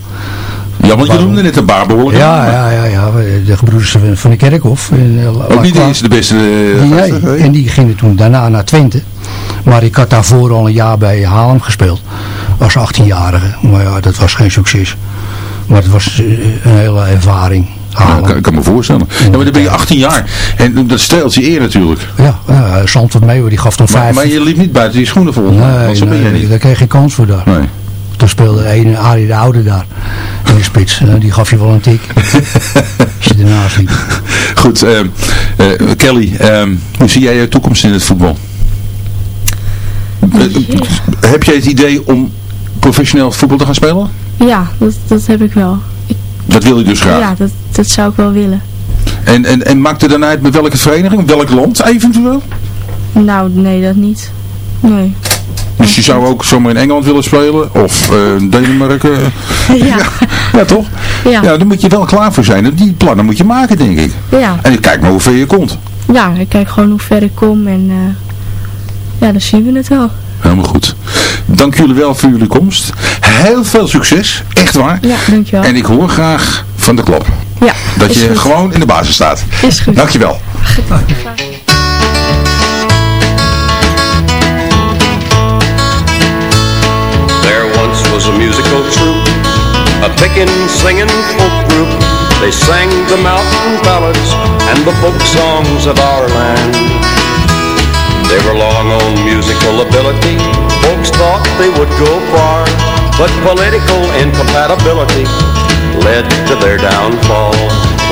Ja, want je noemde net een paar behoorlijke Ja, ja, ja, ja, de gebroeders van- de Kerkhof. Eh, Ook niet de eerste de beste. gasten, hè? en die gingen toen daarna naar Twente. Maar ik had daarvoor al een jaar bij Haarlem gespeeld. Als 18-jarige. Maar ja, dat was geen succes. Maar het was een hele ervaring. halen. kan, ik kan me voorstellen. Ja, maar dan ben je 18 jaar. En dat stelt je eer natuurlijk. Ja, ja Zandvoort mee, die gaf toen Maar, vijf. maar je liep niet buiten je schoenen mij. nee, Want zo ben je nee, niet. daar kreeg je geen kans voor daar. Nee. Toen speelde een Arie de Oude daar in de spits. Eh, die gaf je wel een tik. Als je ernaast liep. Goed, ehm, eh, Kelly, ehm, hoe zie jij je toekomst in het voetbal? Eh, heb jij het idee om professioneel voetbal te gaan spelen? Ja, dat, dat heb ik wel. Dat wil je dus graag. Ja, dat, dat zou ik wel willen. En, en, en maakt het dan uit met welke vereniging, welk land eventueel? Nou, nee, dat niet. Nee. Dus je zou ook zomaar in Engeland willen spelen? Of eh, Denemarken? Ja. Ja, toch? Ja. Ja, daar moet je wel klaar voor zijn. Die plannen moet je maken, denk ik. Ja. En kijk maar hoe ver je komt. Ja, ik kijk gewoon hoe ver ik kom en eh, ja, dan zien we het wel. Helemaal goed. Dank jullie wel voor jullie komst. Heel veel succes. Echt waar. Ja, dankjewel. En ik hoor graag van de klop. Ja, Dat je goed. gewoon in de basis staat. Is goed. Dankjewel. There a musical troupe, a pickin' singing folk group. They sang the mountain ballads and the folk songs of our land. They were long on musical ability, folks thought they would go far, but political incompatibility led to their downfall.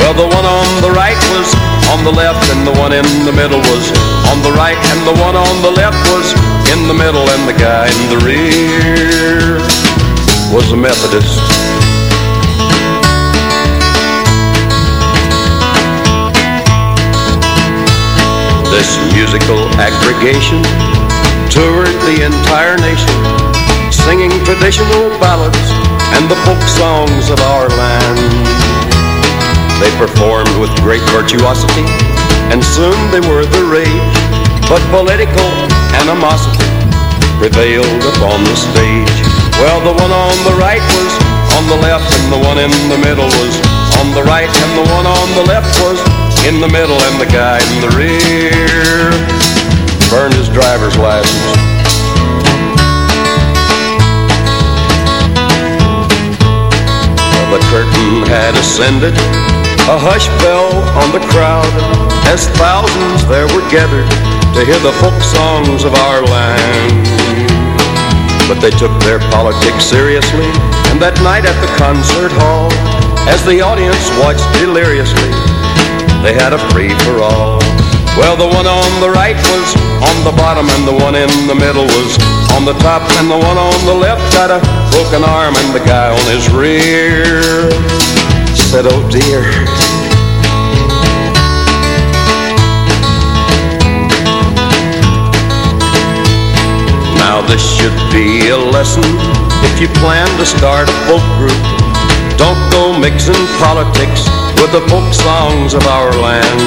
Well, the one on the right was on the left, and the one in the middle was on the right, and the one on the left was in the middle, and the guy in the rear was a Methodist. This musical aggregation toured the entire nation, singing traditional ballads and the folk songs of our land. They performed with great virtuosity, and soon they were the rage. But political animosity prevailed upon the stage. Well, the one on the right was on the left, and the one in the middle was on the right, and the one on the left was in the middle, and the guy in the rear burned his driver's license. The curtain had ascended, a hush fell on the crowd as thousands there were gathered to hear the folk songs of our land. But they took their politics seriously, and that night at the concert hall, as the audience watched deliriously, they had a free for all. Well, the one on the right was on the bottom, and the one in the middle was on the top, and the one on the left had a broken arm, and the guy on his rear said, Oh dear. Now this should be a lesson if you plan to start a folk group. Don't go mixing politics with the folk songs of our land.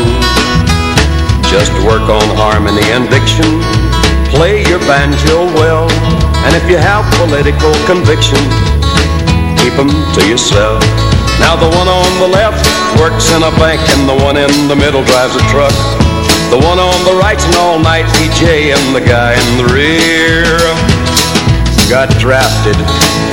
Just work on harmony and diction. Play your banjo well. And if you have political conviction, keep 'em to yourself. Now the one on the left works in a bank and the one in the middle drives a truck. The one on the right's an all-night DJ and the guy in the rear got drafted.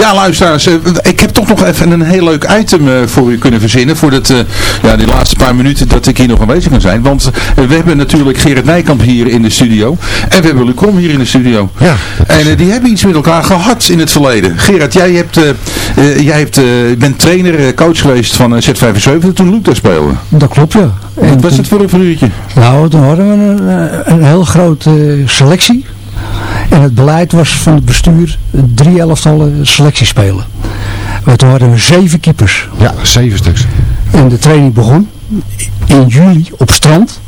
Ja, luisteraars, eh, ik heb toch nog even een heel leuk item eh, voor u kunnen verzinnen. Voor dat, eh, ja, die laatste paar minuten dat ik hier nog aanwezig kan zijn. Want we hebben natuurlijk Gerrit Nijkamp hier in de studio. En we hebben Lucrom hier in de studio. Ja. En die hebben iets met elkaar gehad in het verleden. Gerrit, jij, hebt, jij hebt, eh, bent trainer, coach geweest van eh, Z75 toen Luc daar speelde. Dat klopt, ja. En Wat was het voor een vuurtje? Nou, toen hadden we een, een heel grote selectie. En het beleid was van het bestuur drie elftallen selectie spelen. Maar toen hadden we zeven keepers. Ja, zeven stuks. En de training begon in juli op strand.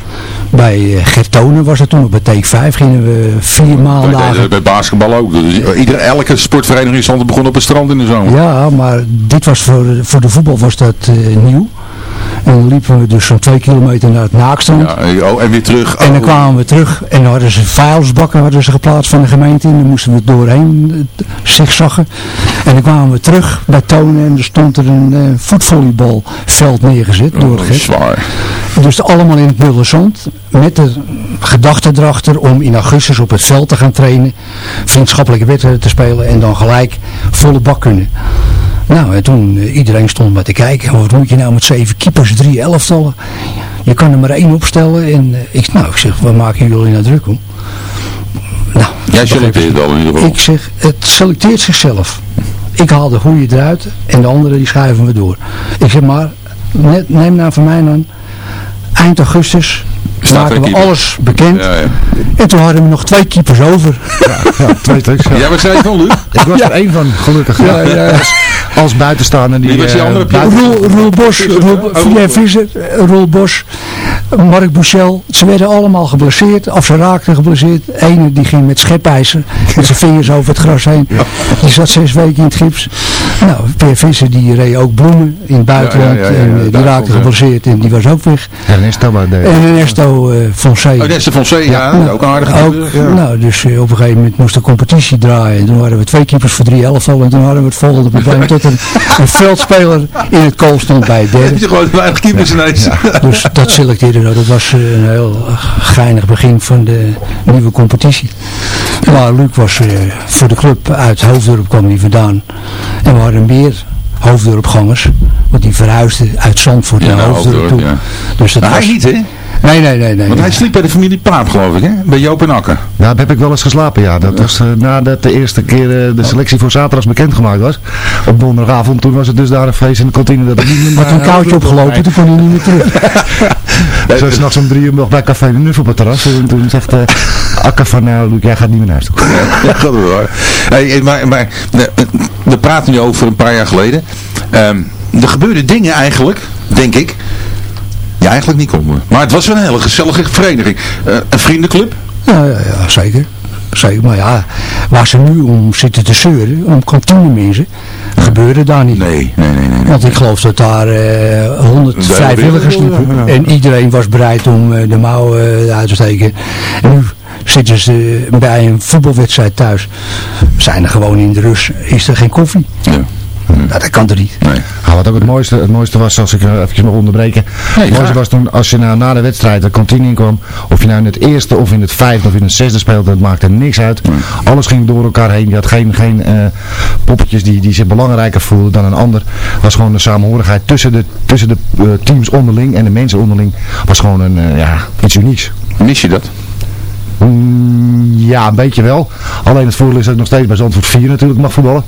Bij eh, Gertonen was het toen, op bij T5 gingen we vier Bij, maandagen. bij, bij basketbal ook. Dus ieder, elke sportvereniging in Zandvoort begon op het strand in de zomer. Ja, maar dit was voor, voor de voetbal was dat eh, nieuw. En dan liepen we dus zo'n twee kilometer naar het naakstrand. Ja, en- oh, en weer terug. En dan Oh. kwamen we terug en dan hadden ze vuilsbakken hadden ze geplaatst van de gemeente in. Dan moesten we doorheen eh, zigzaggen. En dan kwamen we terug bij Tonen en er stond er een uh, voetvolleybalveld neergezet door het Zwaar. Dus allemaal in het mulle zand. Met de gedachte erachter om in augustus op het veld te gaan trainen. Vriendschappelijke wedstrijden te spelen en dan gelijk volle bak kunnen. Nou, en toen uh, iedereen stond maar te kijken. Wat moet je nou met zeven keepers, drie elftallen? Je kan er maar één opstellen. En uh, ik, nou, ik zeg, waar maken jullie nou druk om? Nou, Jij selecteert al in ieder geval. Ik zeg, het selecteert zichzelf. Ik haal de goede eruit en de andere die schuiven we door. Ik zeg maar, neem nou van mij dan eind augustus maken we alles bekend. Ja, ja. En toen hadden we nog twee keepers over. Ja, ja twee stuks. Ja. Jij was er van, Luc? Ik was er één van, gelukkig. Ja, ja. Als buitenstaander. Die, Wie was die uh, andere Roel, Roel Bos, Roel, Roel Visser, Roel Bos, Mark Bouchel. Ze werden allemaal geblesseerd, of ze raakten geblesseerd. Ene die ging met schepijzer, met zijn vingers over het gras heen. Die zat zes weken in het gips. Nou, Per Visser die reed ook bloemen in het buitenland. en die raakte geblesseerd en die was ook weg. Ernesto, maar de... En Ernesto uh, Fonse. Oh, Ernesto Fonse, ja, ja, ook een aardige ook, Nou, dus uh, op een gegeven moment moest de competitie draaien. En toen hadden we twee keepers voor drie elftal. En toen hadden we het volgende probleem tot een, een veldspeler in het kool stond bij het derde. Heb je gewoon weinig keepers ineens. Ja, dus dat selecteerde nou. Dat was uh, een heel geinig begin van de nieuwe competitie. Maar Luc was uh, voor de club uit Hoofddorp kwam die vandaan. En we hadden meer hoofddorpgangers. Want die verhuisden uit Zandvoort Ja, naar Hoofddorp toe. ja. Dus dat Maar hij niet, hè? Nee, nee, nee. nee Want hij sliep bij de familie Paap, geloof ik, hè? Bij Joop en Akker. Daar heb ik wel eens geslapen, ja. Dat was uh, nadat de eerste keer uh, de selectie voor zaterdags bekendgemaakt was. Op donderdagavond, toen was het dus daar een feest in de kantine. Dat niet meer Maar toen koudje opgelopen, toen kon hij niet meer terug. Zo s'nachts om drie uur nog bij Café de Nuf op het terras. En toen zegt uh, Akker van, nou Luc, jij gaat niet meer naar huis toe. Ja, gaat wel hoor. Hey, maar, maar we, we praten nu over een paar jaar geleden. Um, er gebeurden dingen eigenlijk, denk ik, die eigenlijk niet konden. Maar het was wel een hele gezellige vereniging. Uh, een vriendenclub? Ja, ja, ja, zeker. Zeker, maar ja, waar ze nu om zitten te zeuren, om kantinemensen, gebeurde daar niet. Nee, nee, nee. nee, Want ik geloof dat daar uh, 100 vrijwilligers liepen en iedereen was bereid om uh, de mouw uh, uit te steken. En nu zitten ze bij een voetbalwedstrijd thuis, zijn er gewoon in de rust, is er geen koffie. Ja. Nou, dat kan er niet. Nee. Ja, wat ook het mooiste, het mooiste was, als ik even mag onderbreken. Nee, het mooiste was toen, als je nou na de wedstrijd de kantine inkwam, of je nou in het eerste of in het vijfde of in het zesde speelde, dat maakte niks uit. Nee. Alles ging door elkaar heen. Je had geen, geen uh, poppetjes die, die zich belangrijker voelden dan een ander. Het was gewoon de samenhorigheid tussen de, tussen de uh, teams onderling en de mensen onderling. was gewoon een, uh, ja, iets unieks. Mis je dat? Mm, ja, een beetje wel. Alleen het voordeel is dat ik nog steeds bij Zandvoort 4 natuurlijk mag voetballen.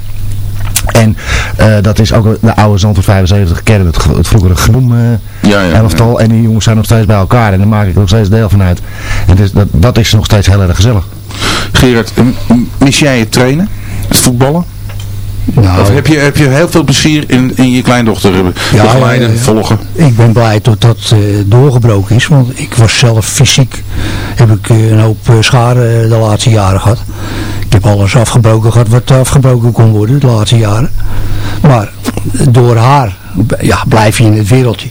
En uh, dat is ook de oude Zandvoort 75 kern, het, het vroegere genoem uh, ja, ja, elftal. ja. En die jongens zijn nog steeds bij elkaar en daar maak ik nog steeds deel van uit. En dus dat, dat is nog steeds heel erg gezellig. Gerard, mis jij het trainen? Het voetballen? Nou, of heb je, heb je heel veel plezier in, in je kleindochter ja, begeleiden, ja, ja. volgen? Ik ben blij dat dat uh, doorgebroken is, want ik was zelf fysiek, heb ik uh, een hoop uh, schade de laatste jaren gehad. Heb alles afgebroken gehad wat afgebroken kon worden de laatste jaren. Maar door haar ja, blijf je in het wereldje.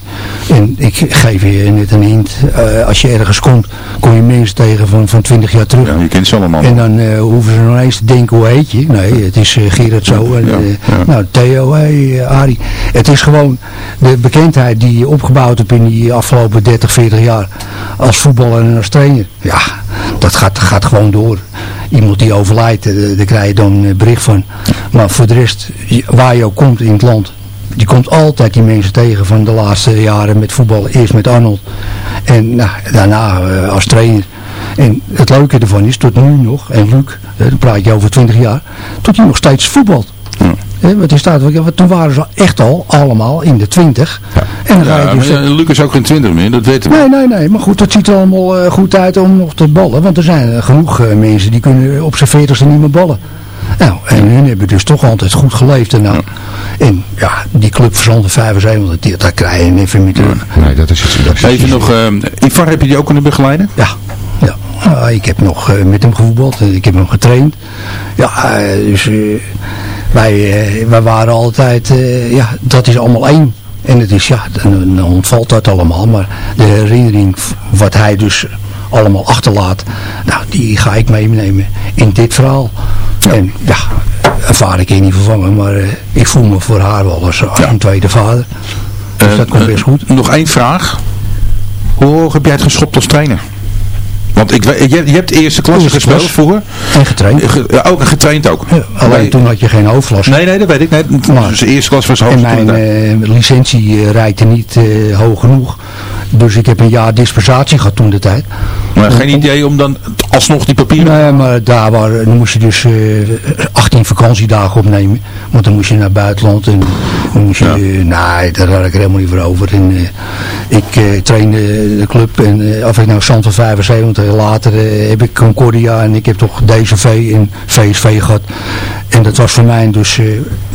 En ik geef je net een hint. Uh, als je ergens komt, kom je mensen tegen van, van 20 jaar terug. Ja, je kent ze allemaal. En dan uh, hoeven ze nog eens te denken, hoe heet je? Nee, het is uh, Gerard zo. En, ja, ja. Nou, Theo, hey, Arie. Het is gewoon de bekendheid die je opgebouwd hebt in die afgelopen 30, 40 jaar. Als voetballer en als trainer. Ja, dat gaat, gaat gewoon door. Iemand die overlijdt, daar krijg je dan bericht van. Maar voor de rest, waar je ook komt in het land, je komt altijd die mensen tegen van de laatste jaren met voetbal. Eerst met Arnold en nou, daarna uh, als trainer. En het leuke ervan is, tot nu nog, en Luc, hè, dan praat je over 20 jaar, tot hij nog steeds voetbalt. Ja. Hè, want, staat, want toen waren ze echt al allemaal in de 20. Ja. En dan ja, ga je dus, Luc is ook geen 20 meer, dat weten we. Nee, nee, nee. Maar goed, dat ziet er allemaal uh, goed uit om nog te ballen. Want er zijn uh, genoeg uh, mensen die kunnen op zijn 40ste niet meer ballen. Nou, en hun hebben dus toch altijd goed geleefd. En, nou, ja. en ja, die club verzond 75, die, daar krijg je even meer terug. Nee, dat is het. Dat is Even nog, uh, Ivar, heb je die ook kunnen begeleiden? Ja, ja. Uh, ik heb nog uh, met hem gevoetbald, ik heb hem getraind. Ja, dus wij, wij waren altijd, ja, dat is allemaal één. En het is, ja, dan, dan ontvalt dat allemaal. Maar de herinnering wat hij dus allemaal achterlaat, nou, die ga ik meenemen in dit verhaal. En ja, een vader kan je niet vervangen, maar eh, ik voel me voor haar wel als, als een tweede vader. Dus dat komt best goed. Nog één vraag. Hoe hoog heb jij het geschopt als trainer? Want ik, weet- je, je hebt eerste klasse Eerste gespeeld klas. vroeger. En getraind. Ge- ja, ook en getraind ook. Alleen toen had je geen hoofdlast. Nee, nee, dat weet ik. Nee, dus de eerste klas was hoog. En mijn eh, licentie eh, reikte niet eh, hoog genoeg. Dus ik heb een jaar dispensatie gehad toen de tijd. maar geen idee om dan alsnog die papieren... Nee, maar daar waren, dan moest je dus eh 18 vakantiedagen opnemen. Want dan moest je naar het buitenland. En je, eh, nee, daar had ik er helemaal niet voor over. En, eh, ik eh, trainde de club. En eh, of ik nou stand van 75. Later eh, heb ik Concordia. En ik heb toch DCV en VSV gehad. En dat was voor mij dus eh,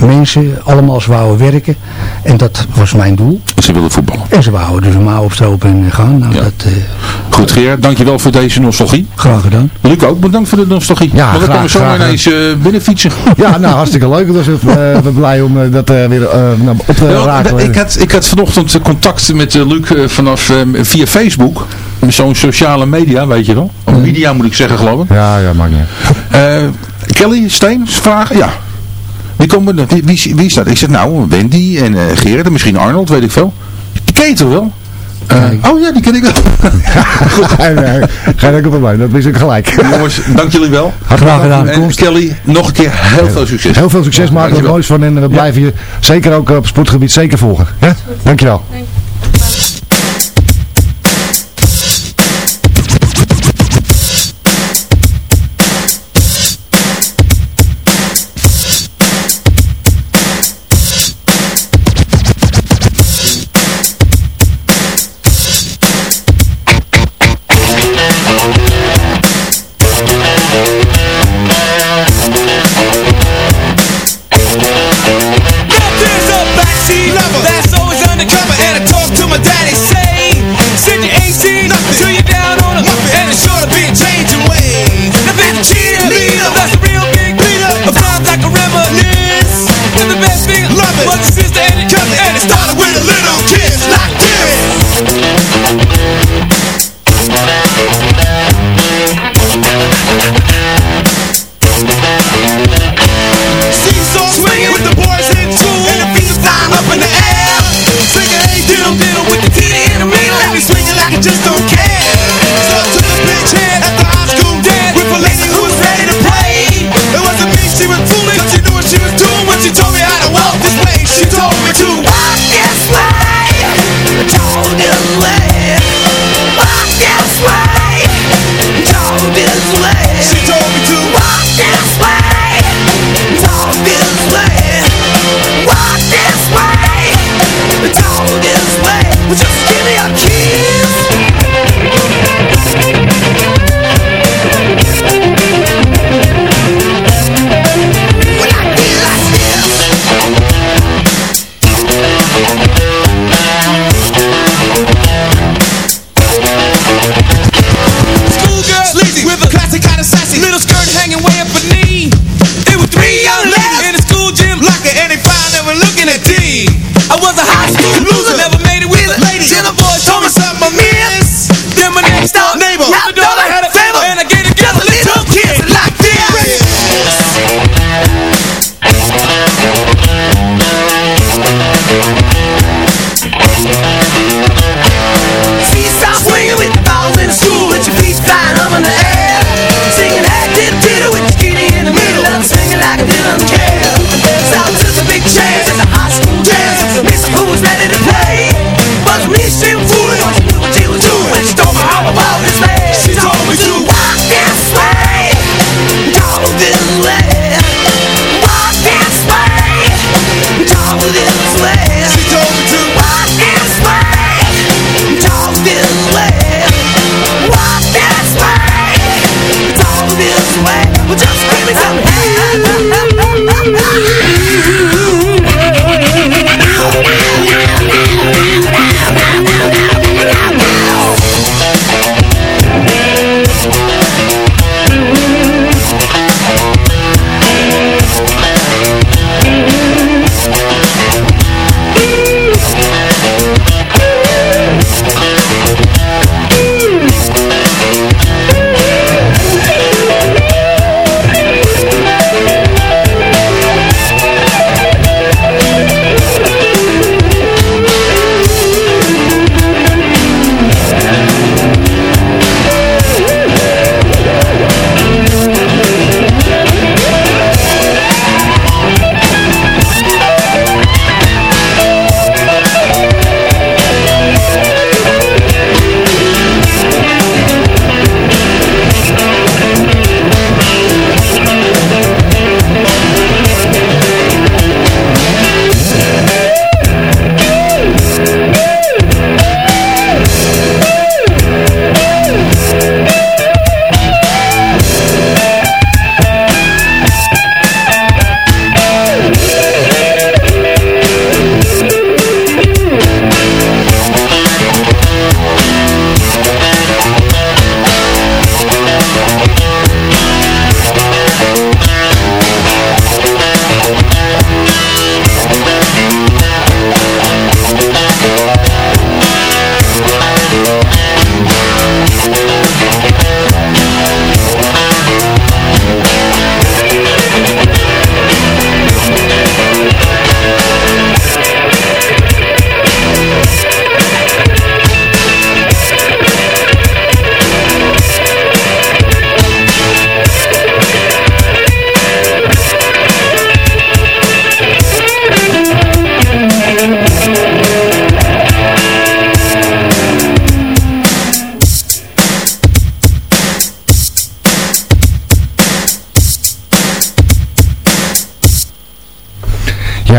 mensen allemaal ze wouden werken. En dat was mijn doel. Ze willen voetballen. En ze wouden dus een mouw opstropen en gaan. Nou, dat, eh, Goed Gerard, dankjewel voor deze nostalgie. graag gedaan. Luc ook, bedankt voor de nostalgie. Ja, Want dan graag, komen we zo ineens eh, binnenfietsen. Ja, nou hartstikke leuk. Dus, eh, we zijn blij om dat eh, weer nou, op te Ja, raken. ik, had, ik had vanochtend eh, contact met eh, Luc eh, vanaf, eh, via Facebook. Zo'n sociale media, weet je wel. Of media moet ik zeggen, geloof ik. Ja, ja, maakt niet. Eh, Kelly, Steen, vragen? Ja. Wie, komen, wie, wie, wie is dat? Ik zeg nou, Wendy en eh Gerard en misschien Arnold, weet ik veel. Die ken je toch wel? Eh, oh ja, die ken ik wel. Geen enkel probleem, dat wist ik gelijk. Jongens, dank jullie wel. Hartelijk gedaan. En Kelly, nog een keer heel veel succes. Heel veel succes, maken we er moois van en we blijven je zeker ook op het sportgebied zeker volgen. Ja? Dankjewel. There's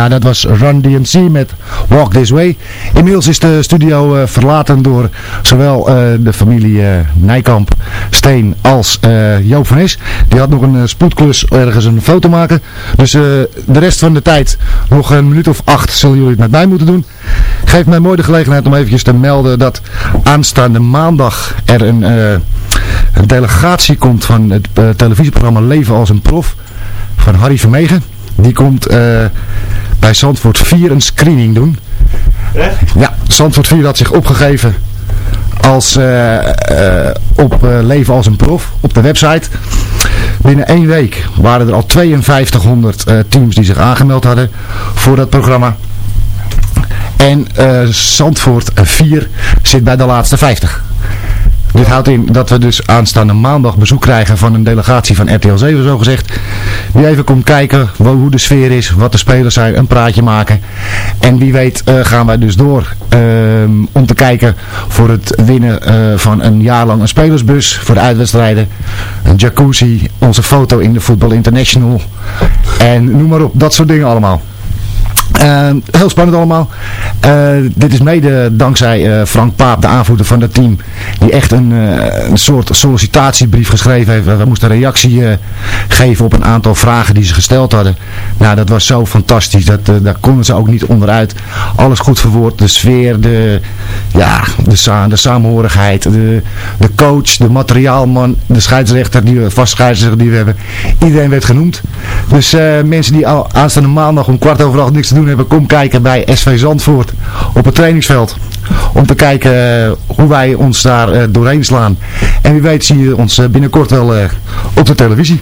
Dat was Run DMC met Walk This Way. Inmiddels is de studio uh, verlaten door zowel uh, de familie uh, Nijkamp, Steen als Joop van Is. Die had nog een spoedklus ergens een foto maken. Dus de rest van de tijd, nog een minuut of acht, zullen jullie het met mij moeten doen. Geeft mij mooi de gelegenheid om eventjes te melden dat aanstaande maandag er een, een delegatie komt van het televisieprogramma Leven als een Prof van Harry Vermegen. Die komt bij Zandvoort 4 een screening doen. Echt? Ja, Zandvoort 4 had zich opgegeven als uh, uh, op uh, Leven als een Prof op de website. Binnen één week waren er al 5200 teams die zich aangemeld hadden voor dat programma. En Zandvoort 4 zit bij de laatste 50. Dit houdt in dat we dus aanstaande maandag bezoek krijgen van een delegatie van RTL 7 zo gezegd. Die even komt kijken hoe de sfeer is, wat de spelers zijn, een praatje maken. En wie weet uh, gaan wij dus door uh, om te kijken voor het winnen uh, van een jaar lang een spelersbus voor de uitwedstrijden. Een jacuzzi, onze foto in de Football International. En noem maar op, dat soort dingen allemaal. Uh, heel spannend allemaal. Uh, dit is mede dankzij uh, Frank Paap, de aanvoerder van het team, die echt een, een soort sollicitatiebrief geschreven heeft. We moesten reactie geven op een aantal vragen die ze gesteld hadden. Nou, dat was zo fantastisch. Dat, daar konden ze ook niet onderuit. Alles goed verwoord. De sfeer, de, ja, de, sa de samenhorigheid, de, de coach, de materiaalman, de scheidsrechter, die we, vast scheidsrechter die we hebben. Iedereen werd genoemd. Dus mensen die al aanstaande maandag om kwart over acht niks te doen hebben, kom kijken bij SV Zandvoort op het trainingsveld. Om te kijken uh, hoe wij ons daar uh, doorheen slaan. En wie weet zie je ons uh, binnenkort wel op de televisie.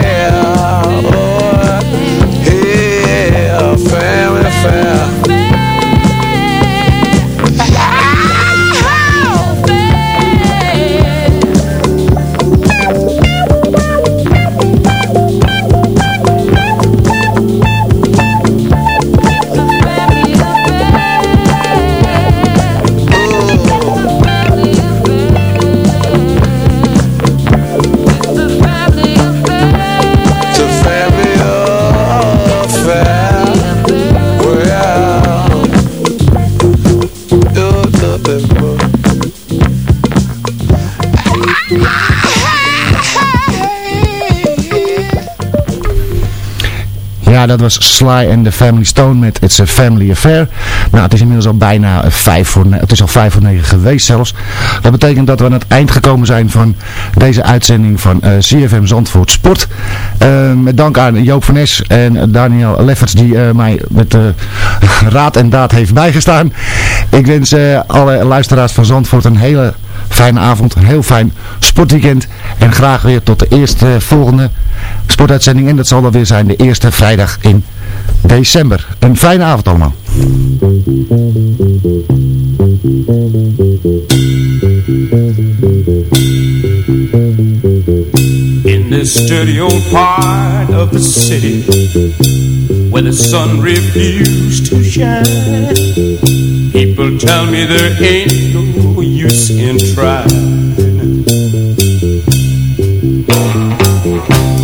Dat was Sly and the Family Stone met It's a Family Affair. Nou, het is inmiddels al bijna vijf voor, het is al vijf voor negen geweest zelfs. Dat betekent dat we aan het eind gekomen zijn van deze uitzending van uh, CFM Zandvoort Sport. Uh, met dank aan Joop van Nes en Daniel Lefferts die mij met raad en daad heeft bijgestaan. Ik wens alle luisteraars van Zandvoort een hele fijne avond, een heel fijn sportweekend. En graag weer tot de eerste volgende sportuitzending. En dat zal dan weer zijn de eerste vrijdag in december. Een fijne avond allemaal. In this dirty old part of the city Where the sun refused to shine People tell me there ain't no use in trying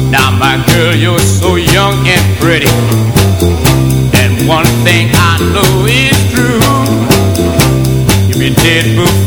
Now my girl, you're so young and pretty And one thing I know is true. You'll be dead before